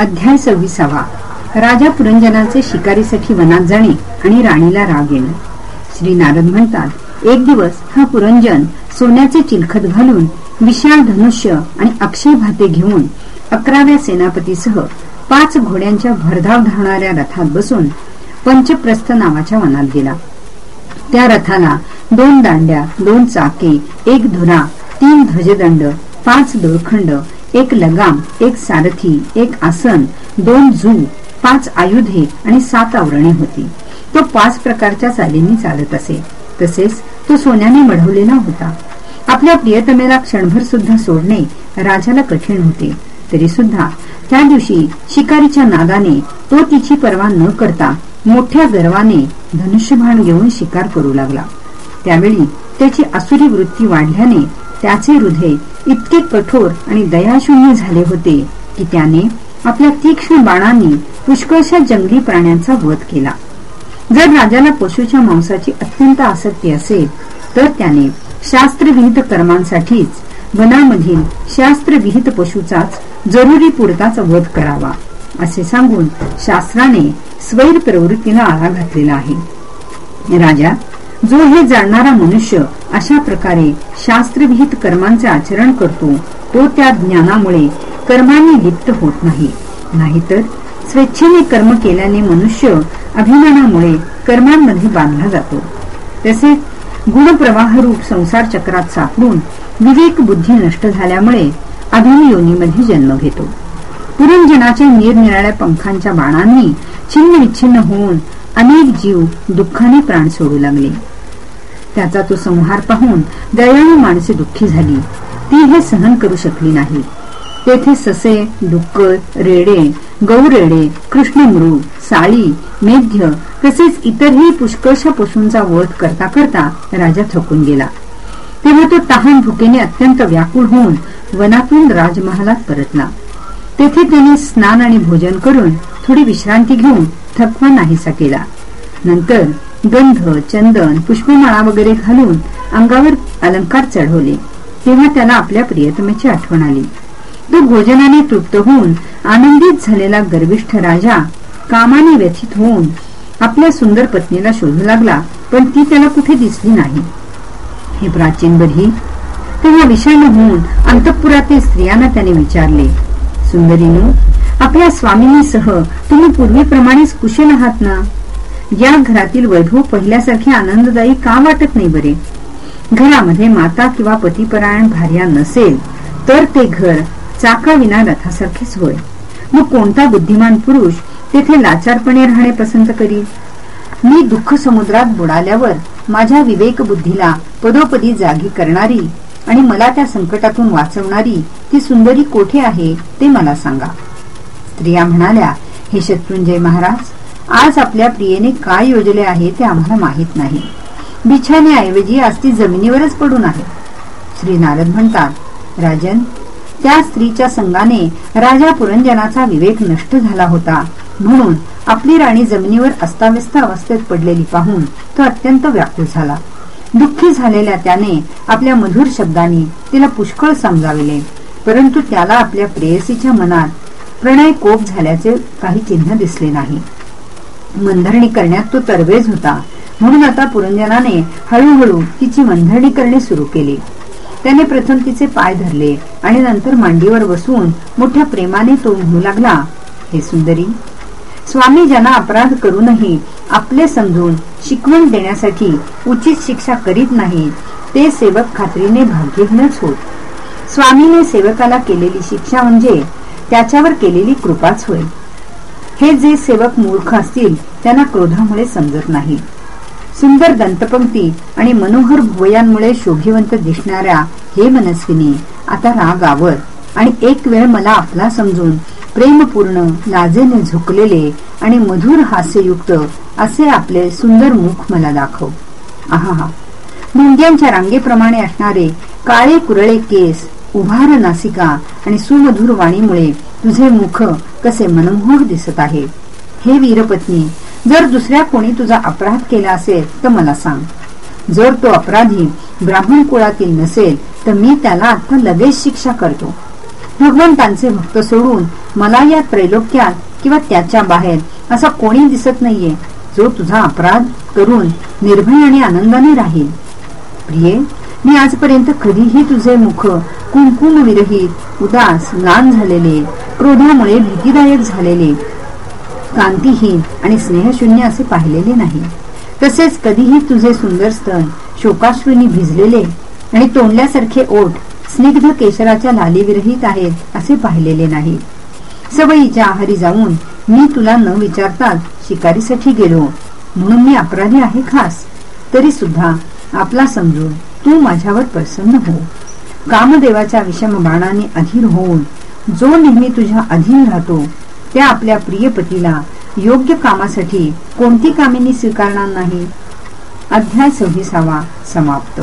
अध्याय सव्वीसावा. राजा पुरंजनाचे शिकारीसाठी वनात जाणे आणि राणीला राग येणे. श्री नारद म्हणतात एक दिवस हा पुरंजन सोन्याचे चिलखत घालून विशाल धनुष्य आणि अक्षय भाते घेऊन अकराव्या सेनापतीसह पाच घोड्यांच्या भरधाव धावणाऱ्या रथात बसून पंचप्रस्थ नावाच्या वनात गेला. त्या रथाला दोन दांड्या दोन चाके एक धुरा तीन ध्वजदंड पाच दोरखंड एक लगाम एक सारथी एक आसन दोन जू पाच आयुधे आणि सात आवरणे होती. तो पाच प्रकारच्या चालींनी चालत असे. तसेच तो सोन्याने मढवलेला होता. आपल्या प्रियतमेला क्षणभर सुद्धा सोडणे राजाला कठीण होते. तरी सुद्धा त्या दिवशी शिकारीच्या नादाने तो तिची पर्वा न करता मोठ्या गर्वाने धनुष्यबाण घेऊन शिकार करू लागला. त्यावेळी त्याची असुरी वृत्ती वाढल्याने त्याचे हृदय इतके कठोर आणि दयाशून्य झाले होते की त्याने आपल्या तीक्ष्ण बाणांनी पुष्कळशा जंगली प्राण्यांचा वध केला. जर राजाला पशुच्या मांसाची अत्यंत आसक्ती असेल तर त्याने शास्त्रविहित कर्मांसाठीच वनामधील शास्त्रविहित पशुचाच जरुरी पुरताच वध करावा असे सांगून शास्त्राने स्वैर प्रवृत्तीला आळा घातलेला आहे. राजा जो हे जाणणारा मनुष्य अशा प्रकारे शास्त्रविहित कर्मांचे आचरण करतो तो त्या ज्ञानामुळे कर्मांनी लिप्त होत नाही. नाहीतर स्वेच्छेने कर्म केल्याने मनुष्य अभिमानामुळे कर्मांमध्ये बांधला जातो. तसेच गुणप्रवाहरूप संसार चक्रात सापडून विवेक बुद्धी नष्ट झाल्यामुळे अभिमयोनीमध्ये जन्म घेतो. पुरंजनाच्या निरनिराळ्या पंखांच्या बाणांनी छिन्न विच्छिन्न होऊन अनेक जीव दुःखाने प्राण सोडू लागले. त्याचा तो संहार पाहून दयाळू माणसे दुःखी झाली. ती हे सहन करू शकली नाही. तेथे ससे डुक्कर रेडे गौरेडे कृष्णमृग साळी मेध्य तसेच इतरही पुष्कळशा पशूंचा वध करता करता राजा थकून गेला. तेव्हा तो तहान भुकेने अत्यंत व्याकुळ होऊन वनातून राजमहालात परतला. तेथे त्याने स्नान आणि भोजन करून थोडी विश्रांती घेऊन थकवा नाहीसा केला. नंतर गंध चंदन पुष्पमाळा वगैरे घालून अंगावर अलंकार चढवले. तेव्हा त्याला आपल्या प्रियतमेची आठवण आली. तो भोजनाने तृप्त होऊन आनंदित झालेला गर्विष्ठ राजा कामाने व्यथित होऊन आपल्या सुंदर पत्नीला शोधू लागला पण ती त्याला कुठे दिसली नाही. हे प्राचीन बधी. तेव्हा विषाण होऊन अंतपुरातील स्त्रियांना त्याने विचारले सुंदरीनो आपल्या स्वामिनीसह तुम्ही पूर्वीप्रमाणेच कुशल आहात ना? या घरातील वैभव पहिल्यासारखे आनंददायी का वाटत नाही बरे? घरामध्ये माता किंवा पतीपरायण भार्या नसेल तर ते घर चाकाविना रथासारखेच होय. मग कोणता बुद्धिमान पुरुष तेथे लाचारपणे राहणे पसंत करील मी दुःख समुद्रात बुडाल्यावर माझ्या विवेक बुद्धीला पदोपदी जागी करणारी आणि मला त्या संकटातून वाचवणारी ती सुंदरी कोठे आहे ते मला सांगा. स्त्रिया म्हणाल्या हे शत्रुंजय महाराज आज आपल्या प्रियेने काय योजले आहे ते आम्हाला माहीत नाही. बिछाण्याऐवजी आज ती जमिनीवरच पडून आहे. श्री नारद म्हणतात राजन त्या स्त्रीच्या संघाने राजा पुरंजनाचा विवेक नष्ट झाला होता. म्हणून आपली राणी जमिनीवर अस्ताव्यस्त अवस्थेत पडलेली पाहून तो अत्यंत व्याकुळ झाला. दुःखी झालेल्या त्याने आपल्या मधुर शब्दांनी तिला पुष्कळ समजाविले. परंतु त्याला आपल्या प्रेयसीच्या मनात प्रणय कोप झाल्याचे काही चिन्ह दिसले नाही. मंधरणी करण्यात तो तरबेज होता. म्हणून आता पुरंजनाने हळूहळू तिची मंधरणी करणे सुरू केले. त्याने प्रथम तिचे पाय धरले आणि नंतर मांडीवर बसून मोठ्या प्रेमाने तो म्हणू लागला हे सुंदरी स्वामी ज्यांना अपराध करूनही आपले समजून शिकवण देण्यासाठी उचित शिक्षा करीत नाही ते सेवक खात्रीने भाग्यहीनच होत. स्वामीने सेवकाला केलेली शिक्षा म्हणजे त्याच्यावर केलेली कृपाच होय. हे जे सेवक मूर्ख असतील त्यांना क्रोधामुळे समजत नाही. सुंदर दंतपंक्ती आणि मनोहर भुवयांमुळे शोभिवंत दिसणाऱ्या हे मनस्विनी आता राग आवर. आणि एक वेळ मला आपला समजून प्रेमपूर्ण लाजेने झुकलेले आणि मधुर हास्ययुक्त असे आपले सुंदर मुख मला दाखव. आहा मुंग्यांच्या रांगेप्रमाणे असणारे काळे कुरळे केस उभार नासिका आणि सुमधुर वाणीमुळे तुझे मुख कसे मनमोहक दिसत आहे. हे वीरपत्नी जर दुसऱ्या कोणी तुझा अपराध केला असेल तर मला सांग. जर तो अपराधी ब्राह्मण कुळातील नसेल तर मी त्याला आता लगेच शिक्षा करतो. भगवंतांचे भक्त सोडून मला या त्रैलोक्यात किंवा त्याच्या बाहेर असा कोणी दिसत नाहीये जो तुझा अपराध करून निर्भय आणि आनंदाने राहील. प्रिये मी आजपर्यंत कधीही तुझे मुख कुंकुम विरहित उदास लहान झालेले क्रोधामुळे भीतीदायक झालेले कांतीहीन आणि स्नेहशून्य असे पाहिलेले नाही. तसेच कधीही तुझे सुंदर स्तन शोकाश्रूनी भिजलेले आणि तोंडल्यासारखे ओठ स्निग्ध केशराच्या लालीविरहित आहेत असे पाहिलेले नाही. सवयीच्या आहारी जाऊन मी तुला न विचारताच शिकारीसाठी गेलो. म्हणून मी अपराधी आहे खास. तरी सुद्धा आपला समजून तू माझ्यावर प्रसन्न हो. कामदेवाच्या विषम बाणाने अधीर होऊन जो नेहमी तुझ्या अधीन राहतो त्या आपल्या प्रियपतीला योग्य कामासाठी कोणती कामिनी स्वीकारणार नाही? अध्याय सव्वीसावा समाप्त.